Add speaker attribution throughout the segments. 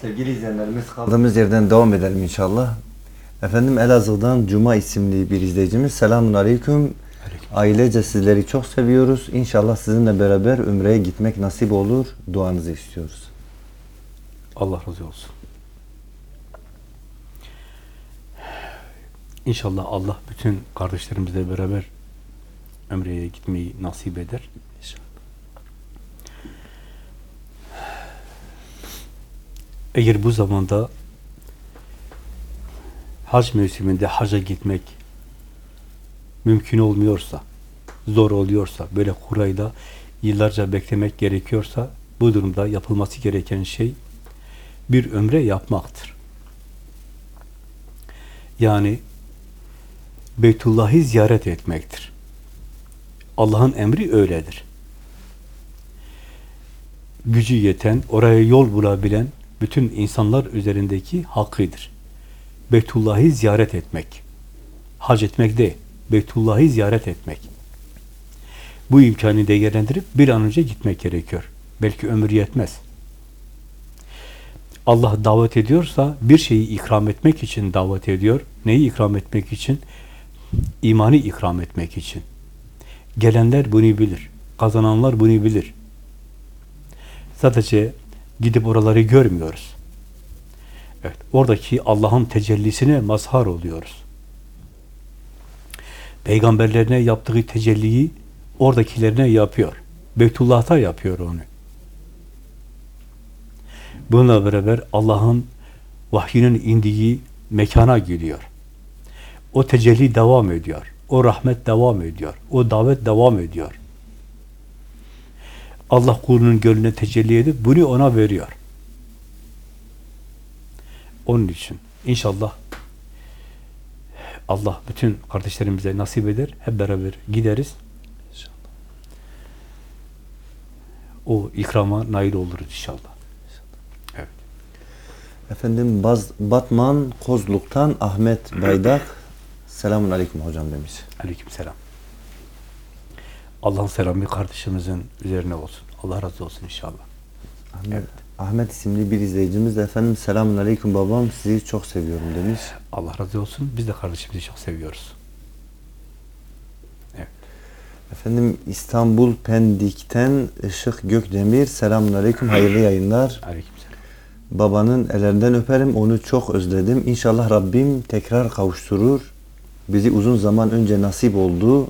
Speaker 1: Sevgili izleyenlerimiz kaldığımız yerden devam edelim inşallah. Efendim Elazığ'dan Cuma isimli bir izleyicimiz. Selamun Aleyküm. Ailece sizleri çok seviyoruz. İnşallah sizinle beraber Ümre'ye gitmek nasip olur. Duanızı istiyoruz.
Speaker 2: Allah razı olsun. İnşallah Allah bütün kardeşlerimizle beraber Ömre'ye gitmeyi nasip eder. Eğer bu zamanda hac mevsiminde haca gitmek mümkün olmuyorsa, zor oluyorsa, böyle kurayda yıllarca beklemek gerekiyorsa, bu durumda yapılması gereken şey bir ömre yapmaktır. Yani Beytullah'ı ziyaret etmektir. Allah'ın emri öyledir. Gücü yeten, oraya yol bulabilen bütün insanlar üzerindeki hakkıdır. Beytullah'ı ziyaret etmek. Hac etmek değil, Beytullah'ı ziyaret etmek. Bu imkanı değerlendirip bir an önce gitmek gerekiyor. Belki ömür yetmez. Allah davet ediyorsa bir şeyi ikram etmek için davet ediyor. Neyi ikram etmek için? İmanı ikram etmek için. Gelenler bunu bilir. Kazananlar bunu bilir. Sadece gidip oraları görmüyoruz. Evet, oradaki Allah'ın tecellisine mazhar oluyoruz. Peygamberlerine yaptığı tecelliyi oradakilerine yapıyor. Beytullah'ta yapıyor onu. Bununla beraber Allah'ın vahyinin indiği mekana gidiyor. O tecelli devam ediyor. O rahmet devam ediyor. O davet devam ediyor. Allah kulunun gönlüne tecelli edip bunu ona veriyor. Onun için inşallah Allah bütün kardeşlerimize nasip eder. Hep beraber gideriz. O ikrama nail oluruz inşallah. Evet.
Speaker 1: Efendim Baz, Batman Kozluk'tan Ahmet Baydak. Selamun Aleyküm hocam demiş.
Speaker 2: Aleykümselam. Allah'ın selamı kardeşimizin üzerine olsun. Allah razı olsun inşallah.
Speaker 1: Ahmet, Ahmet isimli bir izleyicimiz de efendim Selamun Aleyküm babam sizi çok seviyorum demiş.
Speaker 2: Allah razı olsun. Biz de kardeşimizi çok seviyoruz. Evet.
Speaker 1: Efendim İstanbul Pendik'ten Işık Gökdemir Selamun Aleyküm hayırlı yayınlar.
Speaker 2: Aleykümselam.
Speaker 1: Babanın ellerinden öperim onu çok özledim. İnşallah Rabbim tekrar kavuşturur. Bizi uzun zaman önce nasip oldu.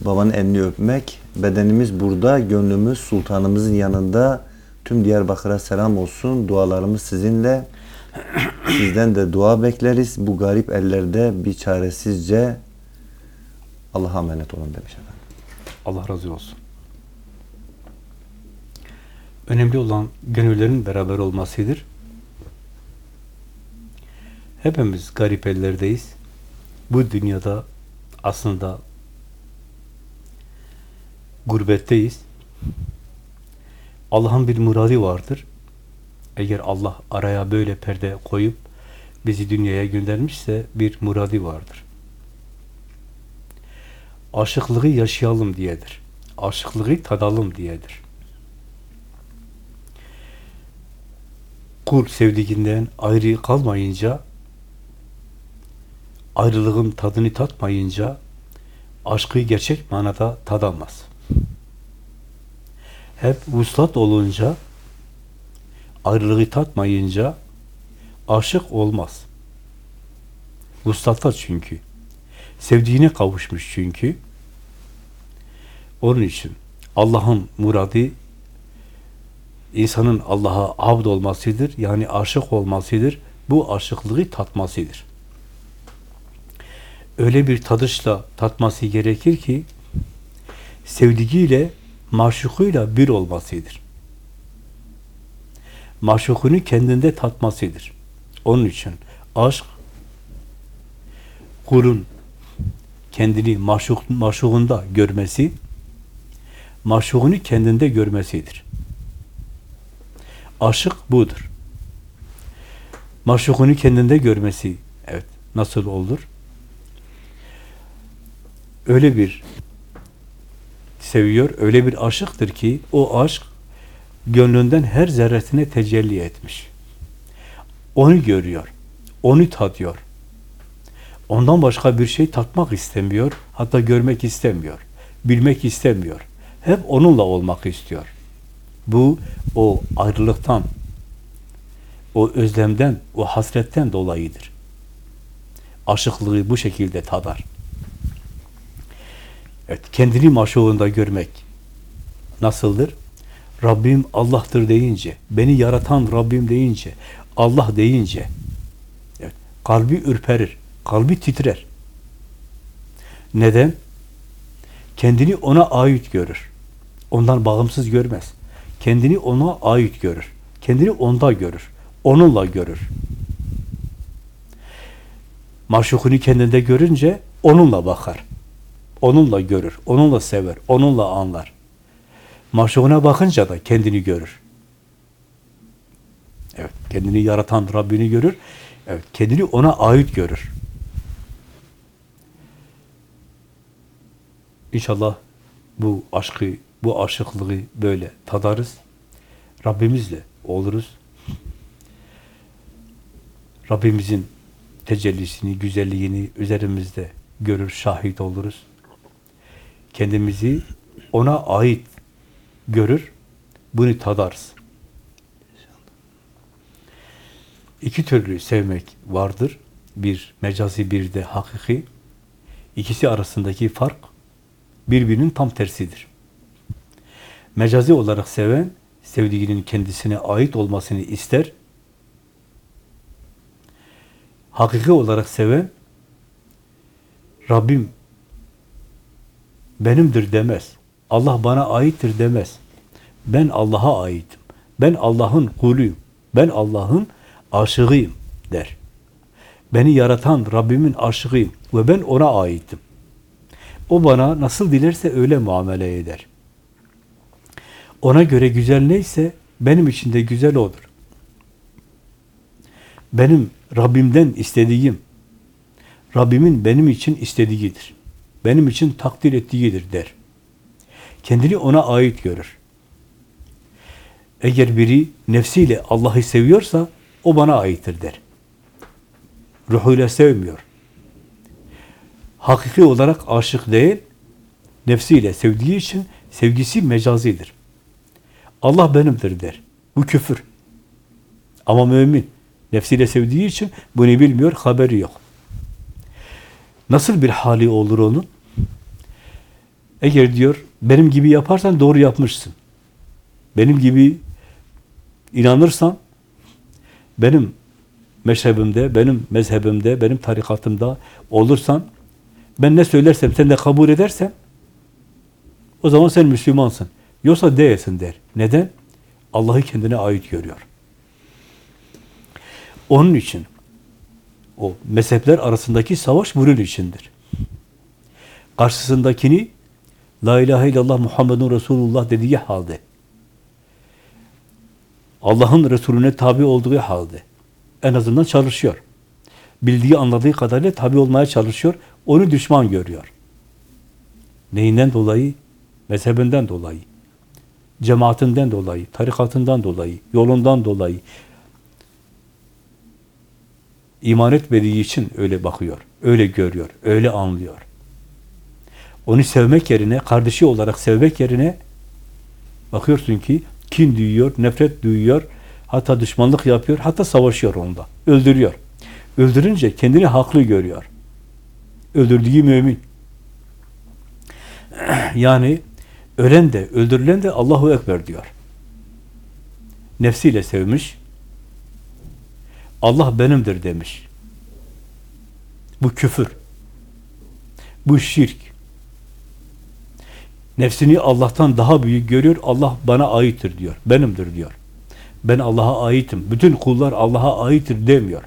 Speaker 1: Babanın elini öpmek. Bedenimiz burada, gönlümüz sultanımızın yanında. Tüm Diyarbakır'a selam olsun. Dualarımız sizinle. Sizden de dua bekleriz. Bu garip ellerde bir çaresizce Allah'a emanet olun demiş efendim.
Speaker 2: Allah razı olsun. Önemli olan gönüllerin beraber olmasıdır. Hepimiz garip ellerdeyiz. Bu dünyada aslında gurbetteyiz. Allah'ın bir muradi vardır. Eğer Allah araya böyle perde koyup bizi dünyaya göndermişse bir muradi vardır. Aşıklığı yaşayalım diyedir. Aşıklığı tadalım diyedir. Kul sevdiğinden ayrı kalmayınca ayrılığın tadını tatmayınca aşkı gerçek manada tadamaz. Hep vuslat olunca ayrılığı tatmayınca aşık olmaz. Vuslata çünkü. Sevdiğine kavuşmuş çünkü. Onun için Allah'ın muradı insanın Allah'a abd olmasıdır. Yani aşık olmasıdır. Bu aşıklığı tatmasıdır. Öyle bir tadışla tatması gerekir ki sevdiğiyle, maşukuyla bir olmasıdır. Maşukunu kendinde tatmasıdır. Onun için aşk kulun kendini maşuk, maşuğunda görmesi, maşuğunu kendinde görmesidir. Aşık budur. Maşukunu kendinde görmesi, evet, nasıl olur? Öyle bir seviyor, öyle bir aşıktır ki, o aşk gönlünden her zerresine tecelli etmiş. Onu görüyor. Onu tadıyor. Ondan başka bir şey tatmak istemiyor. Hatta görmek istemiyor. Bilmek istemiyor. Hep onunla olmak istiyor. Bu o ayrılıktan, o özlemden, o hasretten dolayıdır. Aşıklığı bu şekilde tadar. Evet, kendini maşuğunda görmek nasıldır? Rabbim Allah'tır deyince, beni yaratan Rabbim deyince, Allah deyince, evet, kalbi ürperir, kalbi titrer. Neden? Kendini ona ait görür. Ondan bağımsız görmez. Kendini ona ait görür. Kendini onda görür. Onunla görür. Maşukunu kendinde görünce onunla bakar. Onunla görür, onunla sever, onunla anlar. Maşuğuna bakınca da kendini görür. Evet, kendini yaratan Rabbini görür. Evet, kendini ona ait görür. İnşallah bu aşkı, bu aşıklığı böyle tadarız. Rabbimizle oluruz. Rabbimizin tecellisini, güzelliğini üzerimizde görür, şahit oluruz. Kendimizi ona ait görür, bunu tadarız. İki türlü sevmek vardır. Bir mecazi, bir de hakiki. İkisi arasındaki fark birbirinin tam tersidir. Mecazi olarak seven, sevdiğinin kendisine ait olmasını ister. Hakiki olarak seven, Rabbim benimdir demez. Allah bana aittir demez. Ben Allah'a aitim. Ben Allah'ın kuluyum. Ben Allah'ın aşığıyım der. Beni yaratan Rabbimin aşığıyım ve ben ona aitim. O bana nasıl dilerse öyle muamele eder. Ona göre güzel neyse benim için de güzel olur. Benim Rabbimden istediğim, Rabbimin benim için istediğidir. Benim için takdir ettiğidir der. Kendini ona ait görür. Eğer biri nefsiyle Allah'ı seviyorsa o bana aittir der. Ruhuyla sevmiyor. Hakiki olarak aşık değil, nefsiyle sevdiği için sevgisi mecazidir. Allah benimdir der. Bu küfür. Ama mümin nefsiyle sevdiği için bunu bilmiyor, haberi yok. Nasıl bir hali olur onun? Eğer diyor, benim gibi yaparsan doğru yapmışsın. Benim gibi inanırsan, benim meşrebimde, benim mezhebimde, benim tarikatımda olursan, ben ne söylersem sen de kabul edersen, o zaman sen Müslümansın. Yoksa değilsin der. Neden? Allah'ı kendine ait görüyor. Onun için o mezhepler arasındaki savaş bunun içindir. Karşısındakini La ilahe illallah Muhammedun Resulullah dediği halde Allah'ın Resulüne tabi olduğu halde en azından çalışıyor. Bildiği, anladığı kadarıyla tabi olmaya çalışıyor. Onu düşman görüyor. Neyinden dolayı? Mezhebinden dolayı. Cemaatinden dolayı, tarikatından dolayı, yolundan dolayı. İman etmediği için öyle bakıyor, öyle görüyor, öyle anlıyor. Onu sevmek yerine, kardeşi olarak sevmek yerine bakıyorsun ki kin duyuyor, nefret duyuyor, hatta düşmanlık yapıyor, hatta savaşıyor onda, öldürüyor. Öldürünce kendini haklı görüyor. Öldürdüğü mümin. Yani ölen de, öldürülen de Allahu Ekber diyor. Nefsiyle sevmiş, Allah benimdir demiş. Bu küfür. Bu şirk. Nefsini Allah'tan daha büyük görüyor. Allah bana aittir diyor. Benimdir diyor. Ben Allah'a aitim. Bütün kullar Allah'a aittir demiyor.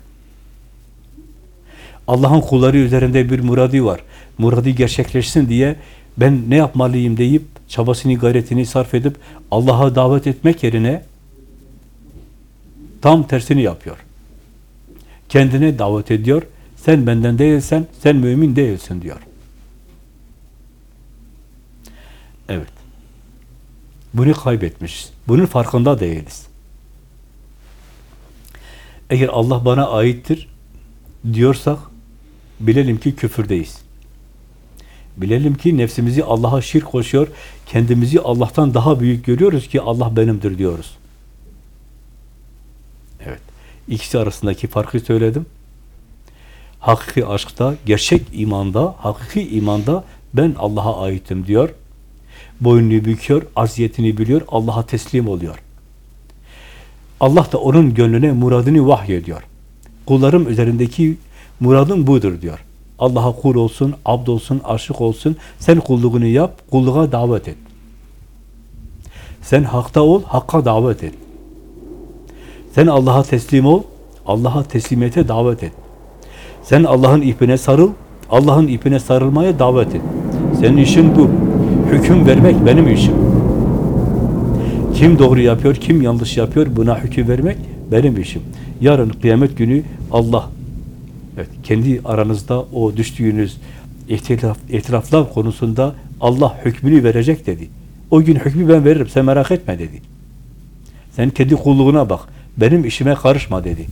Speaker 2: Allah'ın kulları üzerinde bir muradi var. Muradı gerçekleşsin diye ben ne yapmalıyım deyip çabasını, gayretini sarf edip Allah'a davet etmek yerine tam tersini yapıyor. Kendine davet ediyor. Sen benden değilsen, sen mümin değilsin diyor. Evet. Bunu kaybetmişiz. Bunun farkında değiliz. Eğer Allah bana aittir diyorsak bilelim ki küfürdeyiz. Bilelim ki nefsimizi Allah'a şirk koşuyor, kendimizi Allah'tan daha büyük görüyoruz ki Allah benimdir diyoruz. Evet. İkisi arasındaki farkı söyledim. Hakiki aşkta, gerçek imanda, hakiki imanda ben Allah'a aitim diyor. Boynunu büküyor, arziyetini biliyor, Allah'a teslim oluyor. Allah da onun gönlüne muradını vahyediyor. Kullarım üzerindeki muradın budur diyor. Allah'a kul olsun, abd olsun, aşık olsun. Sen kulluğunu yap, kulluğa davet et. Sen hakta ol, hakka davet et. Sen Allah'a teslim ol, Allah'a teslimiyete davet et. Sen Allah'ın ipine sarıl, Allah'ın ipine sarılmaya davet et. Senin işin bu. Hüküm vermek benim işim. Kim doğru yapıyor, kim yanlış yapıyor buna hüküm vermek benim işim. Yarın kıyamet günü Allah evet, kendi aranızda o düştüğünüz ihtilaf, ihtilaflar konusunda Allah hükmünü verecek dedi. O gün hükmü ben veririm, sen merak etme dedi. Sen kendi kulluğuna bak, benim işime karışma dedi.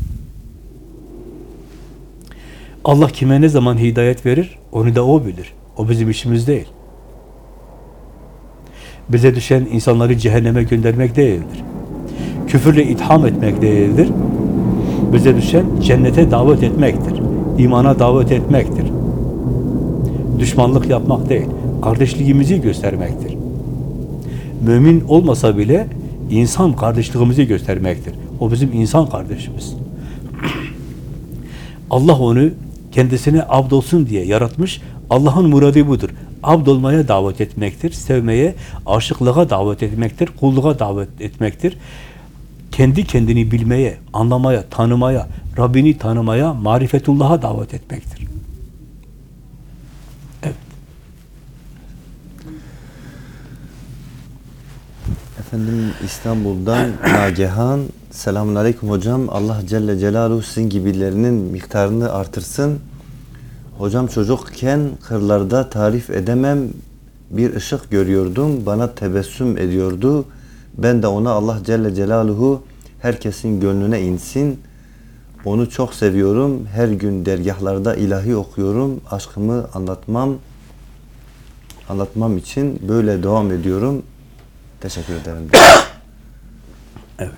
Speaker 2: Allah kime ne zaman hidayet verir, onu da o bilir. O bizim işimiz değil. Bize düşen insanları cehenneme göndermek değildir. Küfürle itham etmek değildir. Bize düşen cennete davet etmektir. İmana davet etmektir. Düşmanlık yapmak değil, kardeşliğimizi göstermektir. Mümin olmasa bile insan kardeşliğimizi göstermektir. O bizim insan kardeşimiz. Allah onu kendisine abd olsun diye yaratmış. Allah'ın muradı budur. Abd olmaya davet etmektir. Sevmeye, aşıklığa davet etmektir. Kulluğa davet etmektir. Kendi kendini bilmeye, anlamaya, tanımaya, Rabbini tanımaya, marifetullah'a davet etmektir.
Speaker 1: Efendim İstanbul'dan Nagehan. Selamun Aleyküm hocam. Allah Celle Celaluhu sizin gibilerinin miktarını artırsın. Hocam çocukken kırlarda tarif edemem bir ışık görüyordum. Bana tebessüm ediyordu. Ben de ona Allah Celle Celaluhu herkesin gönlüne insin. Onu çok seviyorum. Her gün dergahlarda ilahi okuyorum. Aşkımı anlatmam anlatmam için böyle devam ediyorum. Teşekkür ederim.
Speaker 2: Evet.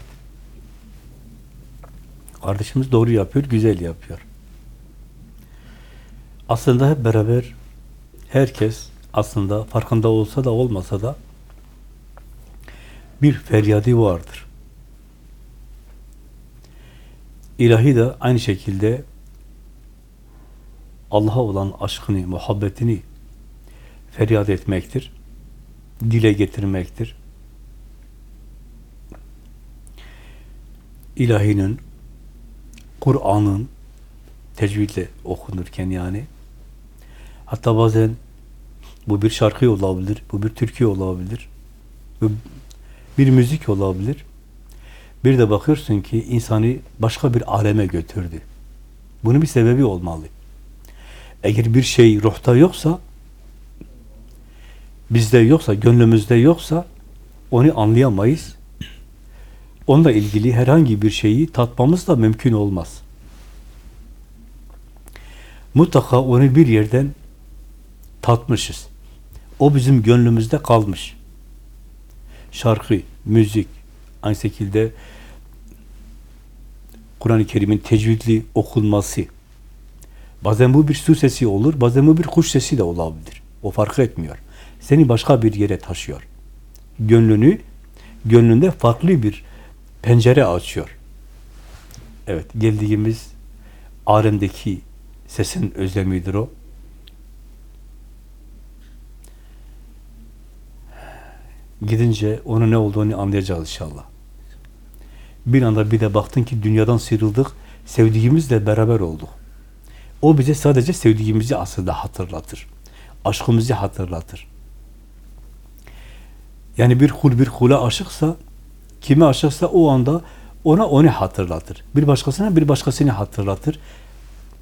Speaker 2: Kardeşimiz doğru yapıyor, güzel yapıyor. Aslında hep beraber herkes aslında farkında olsa da olmasa da bir feryadı vardır. İlahi de aynı şekilde Allah'a olan aşkını, muhabbetini feryat etmektir. Dile getirmektir. İlahinin, Kur'an'ın tecvidle okunurken yani hatta bazen bu bir şarkı olabilir, bu bir türkü olabilir, bu bir müzik olabilir. Bir de bakıyorsun ki insanı başka bir aleme götürdü. Bunun bir sebebi olmalı. Eğer bir şey ruhta yoksa, bizde yoksa, gönlümüzde yoksa onu anlayamayız. Onunla ilgili herhangi bir şeyi tatmamız da mümkün olmaz. Mutlaka onu bir yerden tatmışız. O bizim gönlümüzde kalmış. Şarkı, müzik, aynı şekilde Kur'an-ı Kerim'in tecvidli okunması. Bazen bu bir su sesi olur, bazen bu bir kuş sesi de olabilir. O fark etmiyor. Seni başka bir yere taşıyor. Gönlünü, gönlünde farklı bir pencere açıyor. Evet, geldiğimiz alemdeki sesin özlemidir o. Gidince onun ne olduğunu anlayacağız inşallah. Bir anda bir de baktın ki dünyadan sıyrıldık, sevdiğimizle beraber olduk. O bize sadece sevdiğimizi aslında hatırlatır. Aşkımızı hatırlatır. Yani bir kul bir kula aşıksa, kime aşıksa o anda ona onu hatırlatır. Bir başkasına bir başkasını hatırlatır.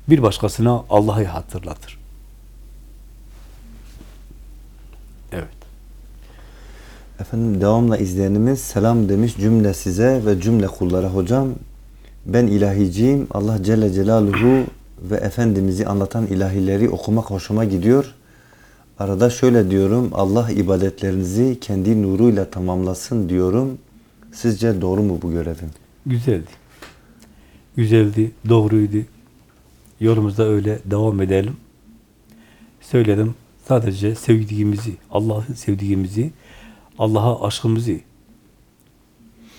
Speaker 2: Bir başkasına Allah'ı hatırlatır. Evet.
Speaker 1: Efendim devamla izleyenimiz selam demiş cümle size ve cümle kullara hocam. Ben ilahiciyim. Allah Celle Celaluhu ve Efendimiz'i anlatan ilahileri okumak hoşuma gidiyor. Arada şöyle diyorum. Allah ibadetlerinizi kendi nuruyla tamamlasın diyorum. Sizce doğru mu bu görevim?
Speaker 2: Güzeldi. Güzeldi, doğruydu. Yolumuzda öyle devam edelim. Söyledim. Sadece sevdiğimizi, Allah'ı sevdiğimizi, Allah'a aşkımızı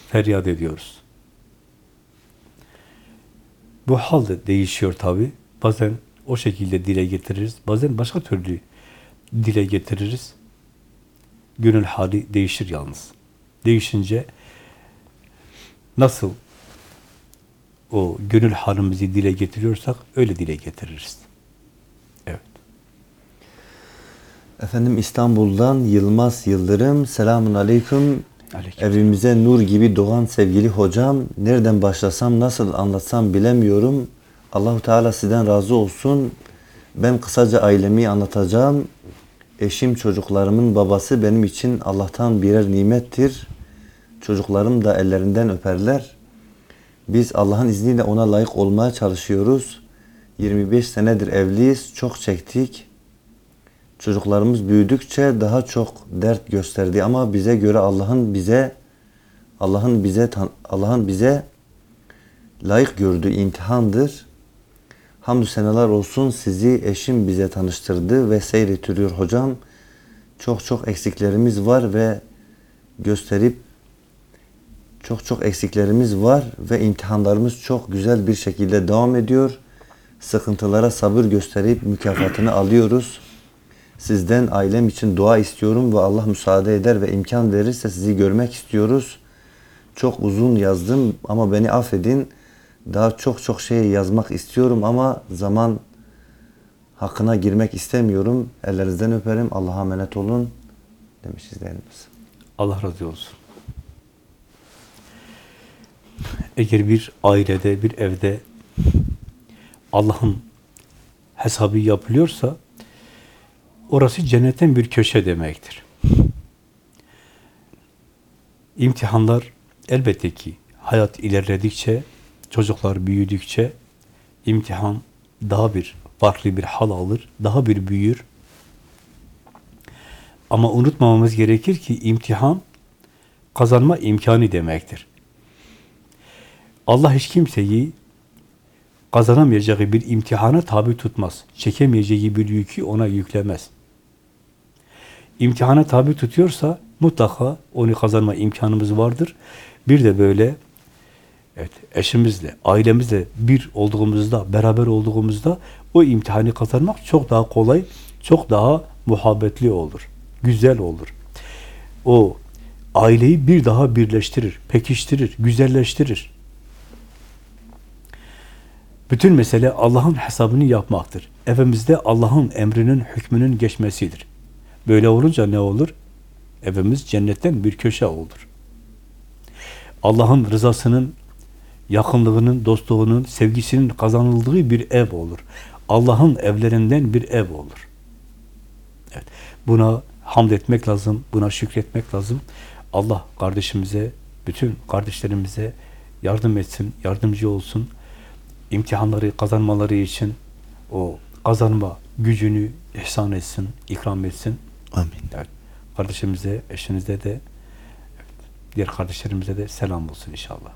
Speaker 2: feryat ediyoruz. Bu hal de değişiyor tabi. Bazen o şekilde dile getiririz. Bazen başka türlü dile getiririz. Gönül hali değişir yalnız. Değişince nasıl o gönül halimizi dile getiriyorsak öyle dile getiririz. Evet.
Speaker 1: Efendim İstanbul'dan Yılmaz Yıldırım. Selamun Aleyküm.
Speaker 2: Aleyküm.
Speaker 1: Evimize nur gibi doğan sevgili hocam. Nereden başlasam, nasıl anlatsam bilemiyorum. Allahu Teala sizden razı olsun. Ben kısaca ailemi anlatacağım. Eşim, çocuklarımın babası benim için Allah'tan birer nimettir. Çocuklarım da ellerinden öperler. Biz Allah'ın izniyle ona layık olmaya çalışıyoruz. 25 senedir evliyiz. Çok çektik. Çocuklarımız büyüdükçe daha çok dert gösterdi ama bize göre Allah'ın bize Allah'ın bize Allah'ın bize layık gördüğü imtihandır. Hamdü seneler olsun sizi eşim bize tanıştırdı ve seyrettiriyor hocam. Çok çok eksiklerimiz var ve gösterip çok çok eksiklerimiz var ve imtihanlarımız çok güzel bir şekilde devam ediyor. Sıkıntılara sabır gösterip mükafatını alıyoruz. Sizden ailem için dua istiyorum ve Allah müsaade eder ve imkan verirse sizi görmek istiyoruz. Çok uzun yazdım ama beni affedin. Daha çok çok şey yazmak istiyorum ama zaman hakkına girmek istemiyorum. Ellerinizden öperim. Allah'a emanet olun demiş izleyenimiz.
Speaker 2: Allah razı olsun. Eğer bir ailede, bir evde Allah'ın hesabı yapılıyorsa orası cennetten bir köşe demektir. İmtihanlar elbette ki hayat ilerledikçe, çocuklar büyüdükçe imtihan daha bir farklı bir hal alır, daha bir büyür. Ama unutmamamız gerekir ki imtihan kazanma imkanı demektir. Allah hiç kimseyi kazanamayacağı bir imtihana tabi tutmaz. Çekemeyeceği bir yükü ona yüklemez. İmtihana tabi tutuyorsa mutlaka onu kazanma imkanımız vardır. Bir de böyle evet, eşimizle, ailemizle bir olduğumuzda, beraber olduğumuzda o imtihanı kazanmak çok daha kolay, çok daha muhabbetli olur, güzel olur. O aileyi bir daha birleştirir, pekiştirir, güzelleştirir. Bütün mesele Allah'ın hesabını yapmaktır. Evimizde Allah'ın emrinin, hükmünün geçmesidir. Böyle olunca ne olur? Evimiz cennetten bir köşe olur. Allah'ın rızasının, yakınlığının, dostluğunun, sevgisinin kazanıldığı bir ev olur. Allah'ın evlerinden bir ev olur. Evet. Buna hamd etmek lazım, buna şükretmek lazım. Allah kardeşimize, bütün kardeşlerimize yardım etsin, yardımcı olsun. İmtihanları kazanmaları için o kazanma gücünü ihsan etsin, ikram etsin.
Speaker 1: Amin.
Speaker 2: Evet. Kardeşimize, eşinize de, diğer kardeşlerimize de selam olsun inşallah.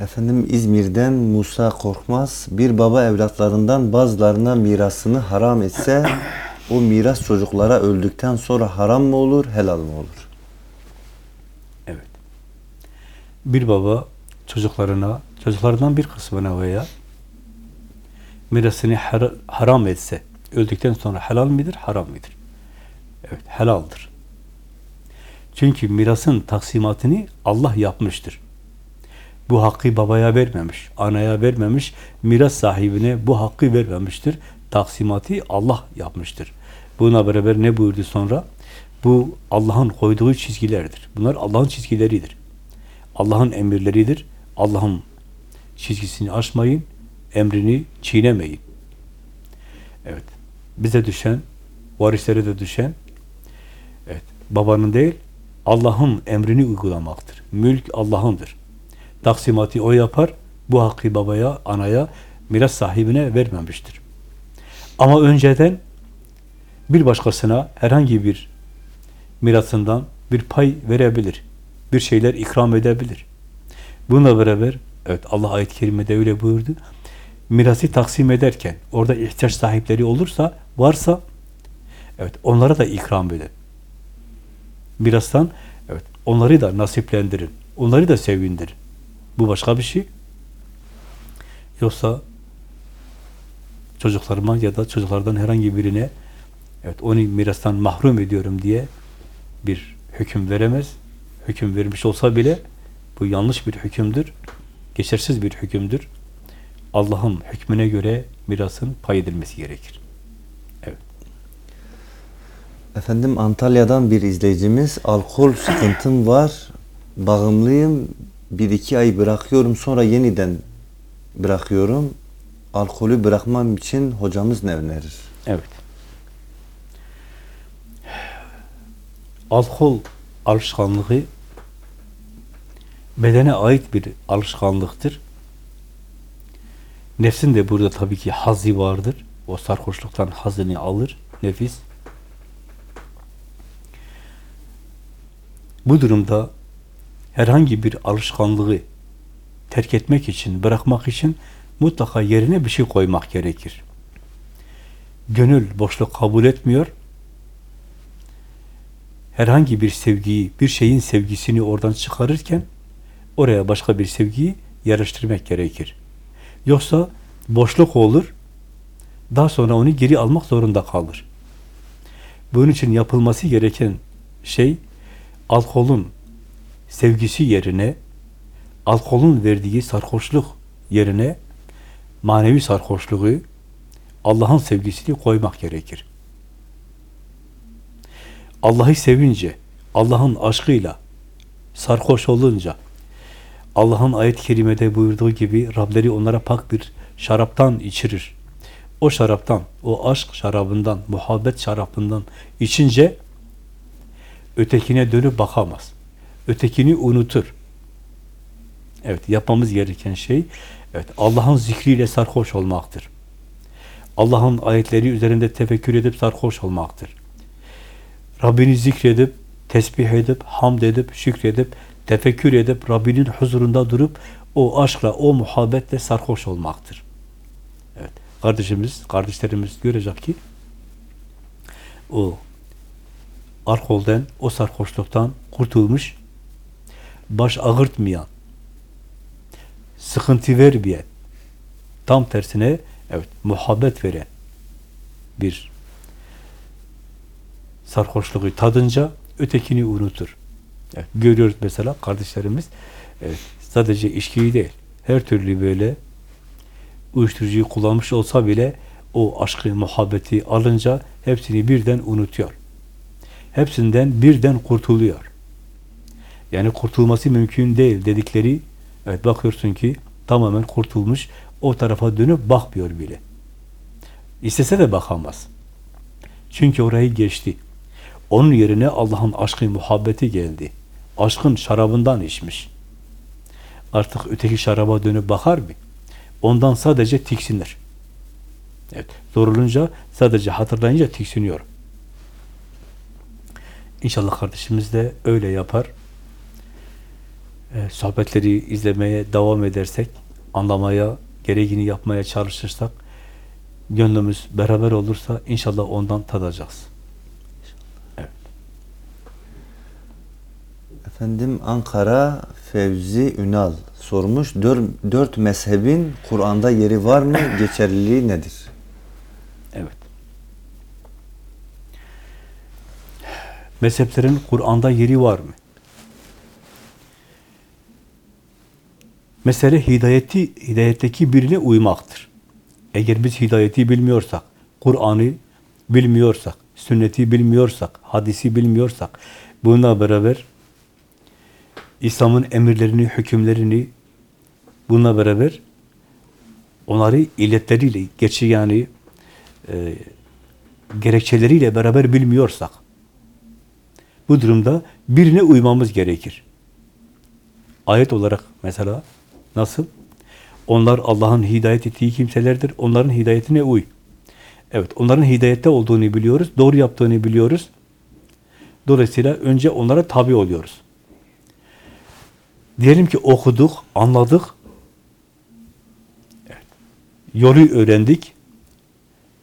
Speaker 1: Efendim İzmir'den Musa Korkmaz bir baba evlatlarından bazılarına mirasını haram etse o miras çocuklara öldükten sonra haram mı olur, helal mı olur?
Speaker 2: Evet. Bir baba çocuklarına, çocuklarından bir kısmına veya mirasını har- haram etse, öldükten sonra helal midir, haram midir? Evet, helaldir. Çünkü mirasın taksimatını Allah yapmıştır. Bu hakkı babaya vermemiş, anaya vermemiş, miras sahibine bu hakkı vermemiştir. Taksimatı Allah yapmıştır. Buna beraber ne buyurdu sonra? Bu Allah'ın koyduğu çizgilerdir. Bunlar Allah'ın çizgileridir. Allah'ın emirleridir. Allah'ın çizgisini aşmayın, emrini çiğnemeyin. Evet. Bize düşen, varislere de düşen, evet, babanın değil, Allah'ın emrini uygulamaktır. Mülk Allah'ındır. Taksimatı o yapar. Bu hakkı babaya, anaya, miras sahibine vermemiştir. Ama önceden bir başkasına herhangi bir mirasından bir pay verebilir. Bir şeyler ikram edebilir. Bununla beraber evet Allah ayet-i kerimede öyle buyurdu. Mirası taksim ederken orada ihtiyaç sahipleri olursa, varsa evet onlara da ikram edin. Mirastan evet onları da nasiplendirin. Onları da sevindirin. Bu başka bir şey. Yoksa çocuklarıma ya da çocuklardan herhangi birine evet onu mirastan mahrum ediyorum diye bir hüküm veremez. Hüküm vermiş olsa bile bu yanlış bir hükümdür. Geçersiz bir hükümdür. Allah'ın hükmüne göre mirasın pay edilmesi gerekir. Evet.
Speaker 1: Efendim Antalya'dan bir izleyicimiz alkol sıkıntım var. Bağımlıyım. Bir iki ay bırakıyorum sonra yeniden bırakıyorum. Alkolü bırakmam için hocamız ne önerir?
Speaker 2: Evet. Alkol alışkanlığı bedene ait bir alışkanlıktır. Nefsin de burada tabii ki hazi vardır. O sarhoşluktan hazını alır nefis. Bu durumda herhangi bir alışkanlığı terk etmek için, bırakmak için mutlaka yerine bir şey koymak gerekir. Gönül boşluk kabul etmiyor. Herhangi bir sevgiyi, bir şeyin sevgisini oradan çıkarırken oraya başka bir sevgiyi yarıştırmak gerekir. Yoksa boşluk olur, daha sonra onu geri almak zorunda kalır. Bunun için yapılması gereken şey, alkolün sevgisi yerine, alkolün verdiği sarhoşluk yerine, manevi sarhoşluğu, Allah'ın sevgisini koymak gerekir. Allah'ı sevince, Allah'ın aşkıyla sarhoş olunca, Allah'ın ayet-i kerimede buyurduğu gibi Rableri onlara pak bir şaraptan içirir. O şaraptan, o aşk şarabından, muhabbet şarabından içince ötekine dönüp bakamaz. Ötekini unutur. Evet, yapmamız gereken şey evet Allah'ın zikriyle sarhoş olmaktır. Allah'ın ayetleri üzerinde tefekkür edip sarhoş olmaktır. Rabbini zikredip, tesbih edip, hamd edip, şükredip, tefekkür edip, Rabbinin huzurunda durup, o aşkla, o muhabbetle sarhoş olmaktır. Evet, kardeşimiz, kardeşlerimiz görecek ki, o alkolden, o sarhoşluktan kurtulmuş, baş ağırtmayan, sıkıntı vermeyen, tam tersine, evet, muhabbet veren bir sarhoşluğu tadınca ötekini unutur. Evet, görüyoruz mesela kardeşlerimiz evet, sadece içkiyi değil, her türlü böyle uyuşturucuyu kullanmış olsa bile o aşkı, muhabbeti alınca hepsini birden unutuyor. Hepsinden birden kurtuluyor. Yani kurtulması mümkün değil dedikleri, evet bakıyorsun ki tamamen kurtulmuş, o tarafa dönüp bakmıyor bile. İstese de bakamaz. Çünkü orayı geçti. Onun yerine Allah'ın aşkı, muhabbeti geldi. Aşkın şarabından içmiş. Artık öteki şaraba dönüp bakar mı? Ondan sadece tiksinir. Evet, sorulunca sadece hatırlayınca tiksiniyor. İnşallah kardeşimiz de öyle yapar. Ee, sohbetleri izlemeye devam edersek, anlamaya, gereğini yapmaya çalışırsak, gönlümüz beraber olursa inşallah ondan tadacağız.
Speaker 1: Efendim Ankara Fevzi Ünal sormuş. Dört, dört mezhebin Kur'an'da yeri var mı? Geçerliliği nedir?
Speaker 2: Evet. Mezheplerin Kur'an'da yeri var mı? Mesele hidayeti, hidayetteki birine uymaktır. Eğer biz hidayeti bilmiyorsak, Kur'an'ı bilmiyorsak, sünneti bilmiyorsak, hadisi bilmiyorsak, bununla beraber İslam'ın emirlerini, hükümlerini bununla beraber onları illetleriyle, geçi yani e, gerekçeleriyle beraber bilmiyorsak bu durumda birine uymamız gerekir. Ayet olarak mesela nasıl? Onlar Allah'ın hidayet ettiği kimselerdir. Onların hidayetine uy. Evet, onların hidayette olduğunu biliyoruz. Doğru yaptığını biliyoruz. Dolayısıyla önce onlara tabi oluyoruz. Diyelim ki okuduk, anladık. Yolu öğrendik.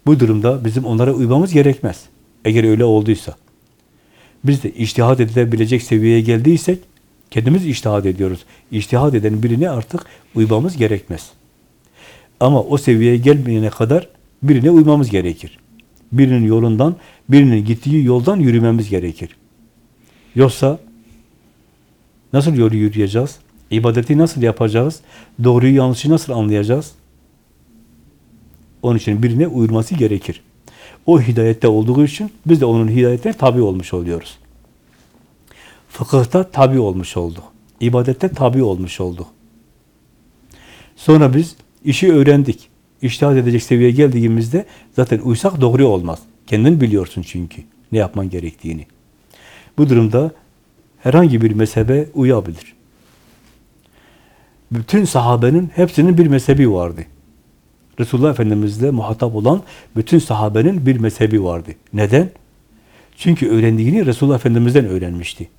Speaker 2: Bu durumda bizim onlara uymamız gerekmez. Eğer öyle olduysa. Biz de iştihad edilebilecek seviyeye geldiysek kendimiz iştihad ediyoruz. İştihad eden birine artık uymamız gerekmez. Ama o seviyeye gelmeyene kadar birine uymamız gerekir. Birinin yolundan, birinin gittiği yoldan yürümemiz gerekir. Yoksa nasıl yolu yürüyeceğiz? İbadeti nasıl yapacağız? Doğruyu yanlışı nasıl anlayacağız? Onun için birine uyurması gerekir. O hidayette olduğu için biz de onun hidayetine tabi olmuş oluyoruz. Fıkıhta tabi olmuş olduk. İbadette tabi olmuş olduk. Sonra biz işi öğrendik. İçtihat edecek seviyeye geldiğimizde zaten uysak doğru olmaz. Kendin biliyorsun çünkü ne yapman gerektiğini. Bu durumda herhangi bir mezhebe uyabilir. Bütün sahabenin hepsinin bir mezhebi vardı. Resulullah Efendimizle muhatap olan bütün sahabenin bir mezhebi vardı. Neden? Çünkü öğrendiğini Resulullah Efendimiz'den öğrenmişti.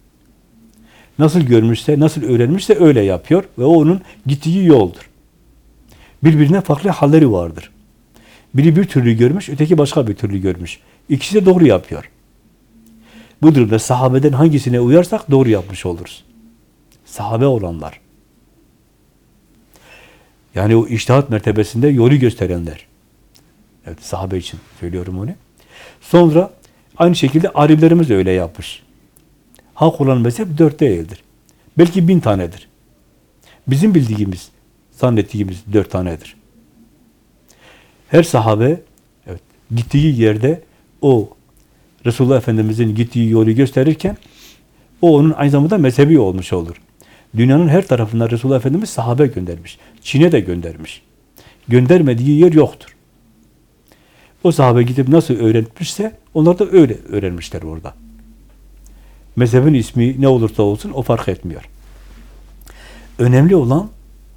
Speaker 2: Nasıl görmüşse, nasıl öğrenmişse öyle yapıyor ve o onun gittiği yoldur. Birbirine farklı halleri vardır. Biri bir türlü görmüş, öteki başka bir türlü görmüş. İkisi de doğru yapıyor. Bu durumda sahabeden hangisine uyarsak doğru yapmış oluruz. Sahabe olanlar. Yani o iştihat mertebesinde yolu gösterenler. Evet, sahabe için söylüyorum onu. Sonra aynı şekilde alimlerimiz öyle yapmış. Hak olan mezhep dört değildir. Belki bin tanedir. Bizim bildiğimiz, zannettiğimiz dört tanedir. Her sahabe evet, gittiği yerde o Resulullah Efendimiz'in gittiği yolu gösterirken o onun aynı zamanda mezhebi olmuş olur. Dünyanın her tarafından Resulullah Efendimiz sahabe göndermiş. Çin'e de göndermiş. Göndermediği yer yoktur. O sahabe gidip nasıl öğretmişse onlar da öyle öğrenmişler orada. Mezhebin ismi ne olursa olsun o fark etmiyor. Önemli olan